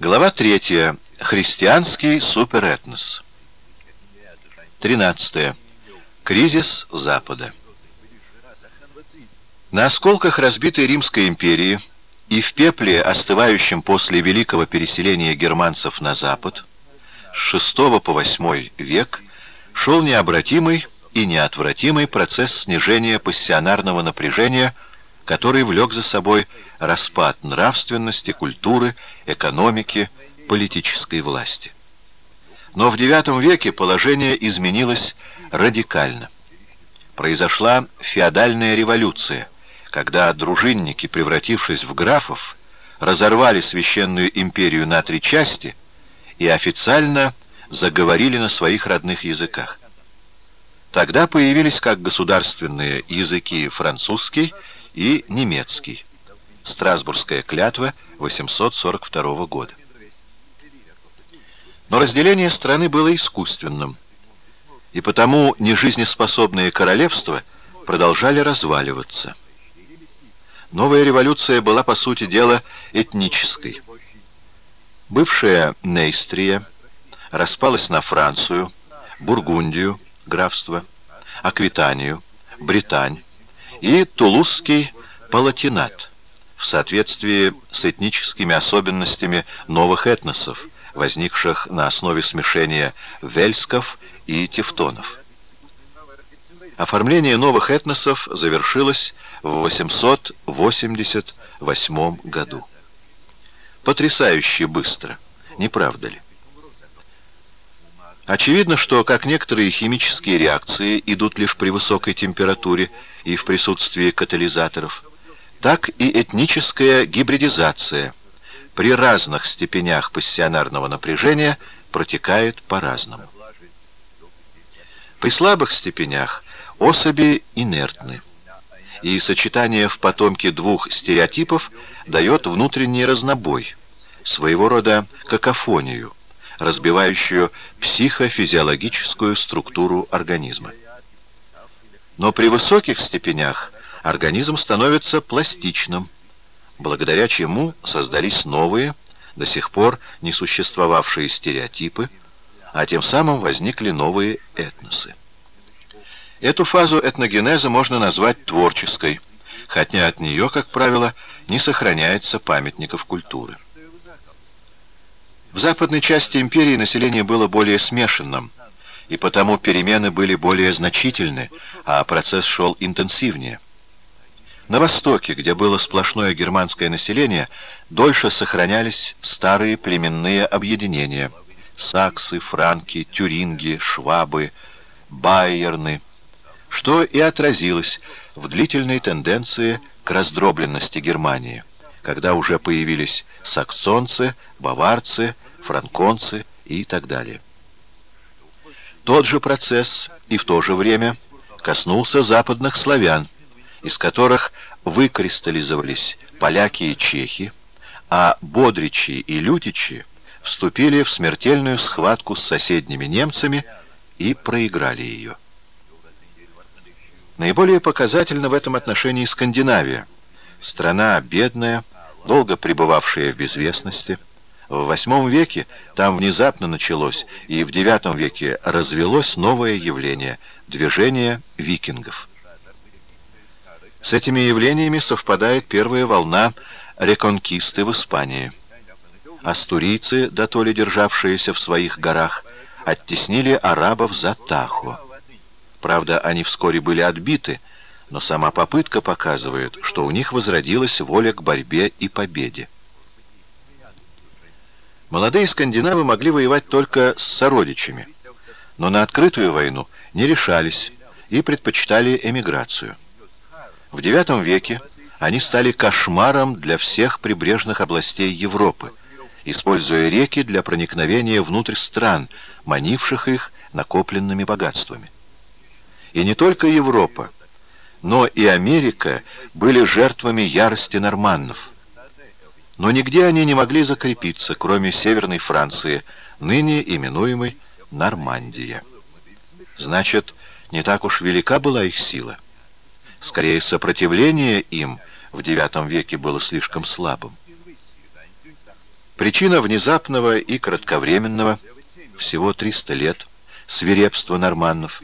Глава 3. Христианский суперэтнос. 13. Кризис Запада. На осколках разбитой Римской империи и в пепле, остывающем после великого переселения германцев на запад, с VI по VIII век шел необратимый и неотвратимый процесс снижения пассионарного напряжения, который влек за собой распад нравственности, культуры, экономики, политической власти. Но в IX веке положение изменилось радикально. Произошла феодальная революция, когда дружинники, превратившись в графов, разорвали священную империю на три части и официально заговорили на своих родных языках. Тогда появились как государственные языки французский и немецкий. Страсбургская клятва 842 года. Но разделение страны было искусственным, и потому нежизнеспособные королевства продолжали разваливаться. Новая революция была, по сути дела, этнической. Бывшая Нейстрия распалась на Францию, Бургундию, графство, Аквитанию, Британь и Тулузский Палатинат в соответствии с этническими особенностями новых этносов, возникших на основе смешения вельсков и тевтонов. Оформление новых этносов завершилось в 888 году. Потрясающе быстро, не правда ли? Очевидно, что как некоторые химические реакции идут лишь при высокой температуре и в присутствии катализаторов, так и этническая гибридизация при разных степенях пассионарного напряжения протекает по-разному. При слабых степенях особи инертны, и сочетание в потомке двух стереотипов дает внутренний разнобой, своего рода какофонию, разбивающую психофизиологическую структуру организма. Но при высоких степенях организм становится пластичным, благодаря чему создались новые, до сих пор не существовавшие стереотипы, а тем самым возникли новые этносы. Эту фазу этногенеза можно назвать творческой, хотя от нее, как правило, не сохраняется памятников культуры. В западной части империи население было более смешанным, и потому перемены были более значительны, а процесс шел интенсивнее. На востоке, где было сплошное германское население, дольше сохранялись старые племенные объединения – саксы, франки, тюринги, швабы, байерны, что и отразилось в длительной тенденции к раздробленности Германии когда уже появились саксонцы, баварцы, франконцы и так далее. Тот же процесс и в то же время коснулся западных славян, из которых выкристаллизовались поляки и чехи, а бодричи и лютичи вступили в смертельную схватку с соседними немцами и проиграли ее. Наиболее показательна в этом отношении Скандинавия, страна бедная, долго пребывавшая в безвестности. В восьмом веке там внезапно началось и в девятом веке развелось новое явление – движение викингов. С этими явлениями совпадает первая волна реконкисты в Испании. Астурийцы, дотоле державшиеся в своих горах, оттеснили арабов за Тахо. Правда, они вскоре были отбиты – но сама попытка показывает, что у них возродилась воля к борьбе и победе. Молодые скандинавы могли воевать только с сородичами, но на открытую войну не решались и предпочитали эмиграцию. В IX веке они стали кошмаром для всех прибрежных областей Европы, используя реки для проникновения внутрь стран, манивших их накопленными богатствами. И не только Европа, но и Америка были жертвами ярости норманнов. Но нигде они не могли закрепиться, кроме Северной Франции, ныне именуемой Нормандия. Значит, не так уж велика была их сила. Скорее, сопротивление им в IX веке было слишком слабым. Причина внезапного и кратковременного, всего 300 лет, свирепства норманнов